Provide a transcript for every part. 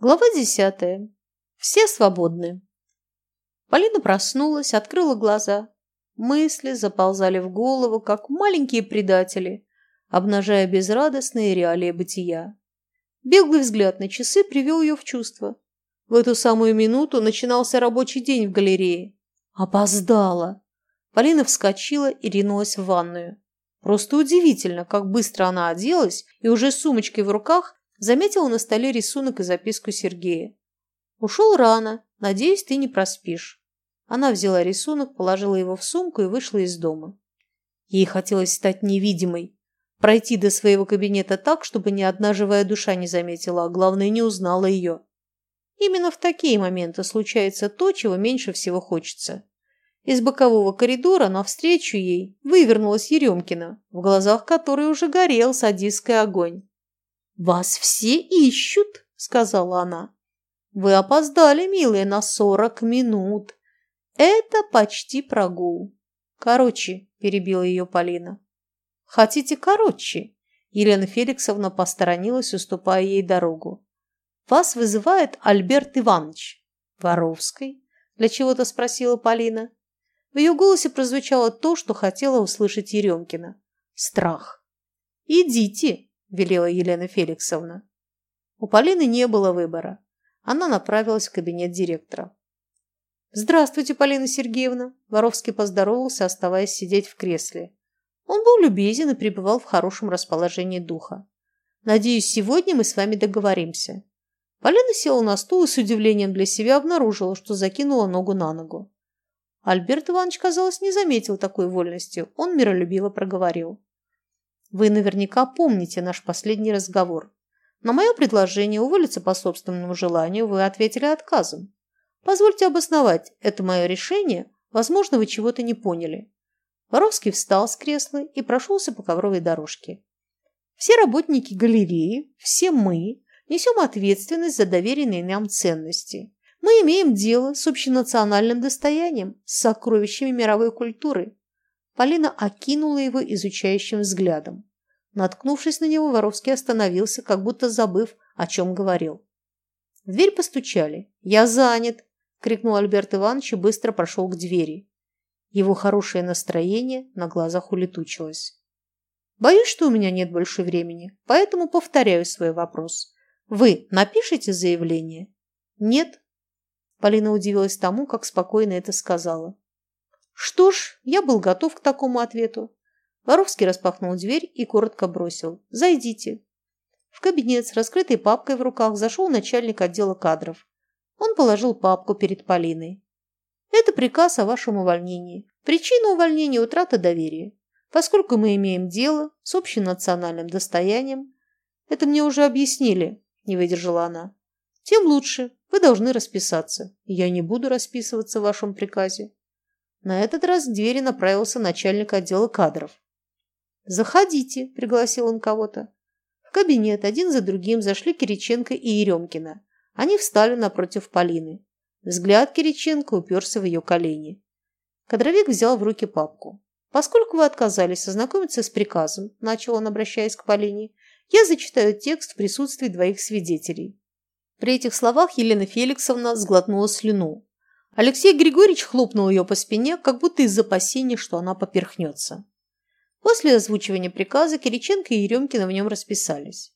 Глава десятая. Все свободны. Полина проснулась, открыла глаза. Мысли заползали в голову, как маленькие предатели, обнажая безрадостные реалии бытия. Беглый взгляд на часы привел ее в чувство. В эту самую минуту начинался рабочий день в галерее. Опоздала. Полина вскочила и ринулась в ванную. Просто удивительно, как быстро она оделась и уже с сумочкой в руках Заметила на столе рисунок и записку Сергея. «Ушел рано. Надеюсь, ты не проспишь». Она взяла рисунок, положила его в сумку и вышла из дома. Ей хотелось стать невидимой, пройти до своего кабинета так, чтобы ни одна живая душа не заметила, а главное, не узнала ее. Именно в такие моменты случается то, чего меньше всего хочется. Из бокового коридора навстречу ей вывернулась Еремкина, в глазах которой уже горел садистский огонь. «Вас все ищут», — сказала она. «Вы опоздали, милые, на сорок минут. Это почти прогул». «Короче», — перебила ее Полина. «Хотите короче?» Елена Феликсовна посторонилась, уступая ей дорогу. «Вас вызывает Альберт Иванович». «Воровской?» – для чего-то спросила Полина. В ее голосе прозвучало то, что хотела услышать Еремкина. Страх. «Идите», – велела Елена Феликсовна. У Полины не было выбора. Она направилась в кабинет директора. «Здравствуйте, Полина Сергеевна!» Воровский поздоровался, оставаясь сидеть в кресле. Он был любезен и пребывал в хорошем расположении духа. «Надеюсь, сегодня мы с вами договоримся». Полина села на стул и с удивлением для себя обнаружила, что закинула ногу на ногу. Альберт Иванович, казалось, не заметил такой вольности. Он миролюбиво проговорил. Вы наверняка помните наш последний разговор. На мое предложение уволиться по собственному желанию вы ответили отказом. Позвольте обосновать это мое решение. Возможно, вы чего-то не поняли. Воровский встал с кресла и прошелся по ковровой дорожке. Все работники галереи, все мы, несем ответственность за доверенные нам ценности. Мы имеем дело с общенациональным достоянием, с сокровищами мировой культуры. Полина окинула его изучающим взглядом. Наткнувшись на него, Воровский остановился, как будто забыв, о чем говорил. В дверь постучали. «Я занят!» – крикнул Альберт Иванович и быстро прошел к двери. Его хорошее настроение на глазах улетучилось. «Боюсь, что у меня нет больше времени, поэтому повторяю свой вопрос. Вы напишите заявление?» «Нет». Полина удивилась тому, как спокойно это сказала. Что ж, я был готов к такому ответу. Воровский распахнул дверь и коротко бросил. «Зайдите». В кабинет с раскрытой папкой в руках зашел начальник отдела кадров. Он положил папку перед Полиной. «Это приказ о вашем увольнении. Причина увольнения – утрата доверия. Поскольку мы имеем дело с общенациональным достоянием, это мне уже объяснили, не выдержала она. Тем лучше. Вы должны расписаться. Я не буду расписываться в вашем приказе. На этот раз к двери направился начальник отдела кадров. «Заходите», – пригласил он кого-то. В кабинет один за другим зашли Кириченко и Еремкина. Они встали напротив Полины. Взгляд Кириченко уперся в ее колени. Кадровик взял в руки папку. «Поскольку вы отказались ознакомиться с приказом», – начал он, обращаясь к Полине, – «я зачитаю текст в присутствии двоих свидетелей». При этих словах Елена Феликсовна сглотнула слюну. Алексей Григорьевич хлопнул ее по спине, как будто из опасения, что она поперхнется. После озвучивания приказа Кириченко и Еремкина в нем расписались.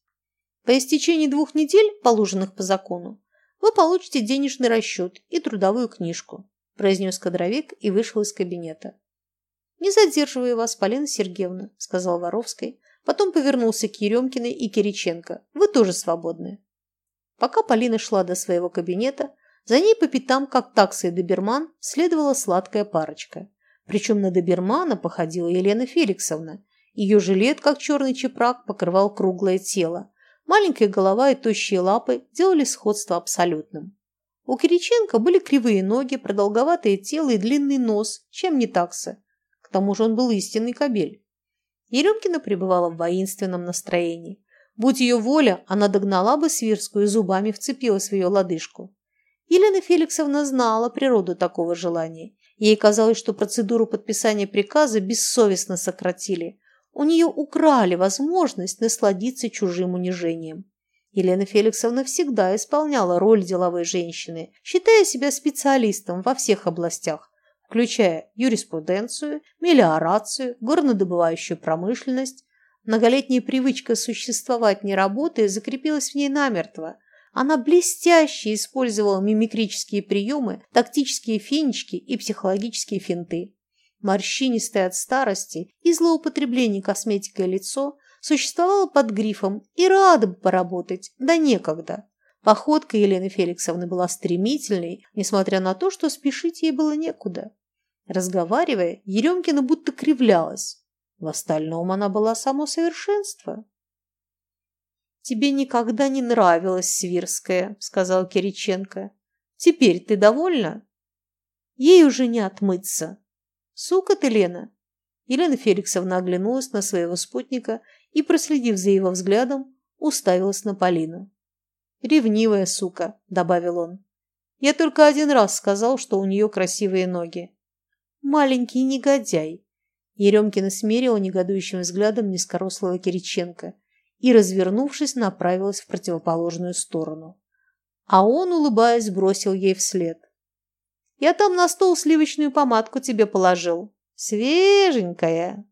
По истечении двух недель, положенных по закону, вы получите денежный расчет и трудовую книжку, произнес кадровик и вышел из кабинета. «Не задерживаю вас, Полина Сергеевна», – сказал Воровской. Потом повернулся к Еремкиной и Кириченко. «Вы тоже свободны». Пока Полина шла до своего кабинета, за ней по пятам, как такса и доберман, следовала сладкая парочка. Причем на добермана походила Елена Феликсовна. Ее жилет, как черный чепрак, покрывал круглое тело. Маленькая голова и тощие лапы делали сходство абсолютным. У Кириченко были кривые ноги, продолговатое тело и длинный нос, чем не такса. К тому же он был истинный кобель. Еремкина пребывала в воинственном настроении. Будь ее воля, она догнала бы Свирскую и зубами вцепилась в ее лодыжку. Елена Феликсовна знала природу такого желания. Ей казалось, что процедуру подписания приказа бессовестно сократили. У нее украли возможность насладиться чужим унижением. Елена Феликсовна всегда исполняла роль деловой женщины, считая себя специалистом во всех областях, включая юриспруденцию, мелиорацию, горнодобывающую промышленность. Многолетняя привычка существовать не работая закрепилась в ней намертво. Она блестяще использовала мимикрические приемы, тактические финички и психологические финты. Морщинистое от старости и злоупотребления косметикой лицо существовала под грифом и рада бы поработать, да некогда. Походка Елены Феликсовны была стремительной, несмотря на то, что спешить ей было некуда. Разговаривая, Еремкина будто кривлялась. В остальном она была само совершенство. «Тебе никогда не нравилась Свирская», — сказал Кириченко. «Теперь ты довольна?» «Ей уже не отмыться». «Сука ты, Лена!» Елена Феликсовна оглянулась на своего спутника и, проследив за его взглядом, уставилась на Полину. «Ревнивая сука», — добавил он. «Я только один раз сказал, что у нее красивые ноги». «Маленький негодяй», — Еремкина смерила негодующим взглядом низкорослого Кириченко и, развернувшись, направилась в противоположную сторону. А он, улыбаясь, бросил ей вслед. «Я там на стол сливочную помадку тебе положил. Свеженькая!»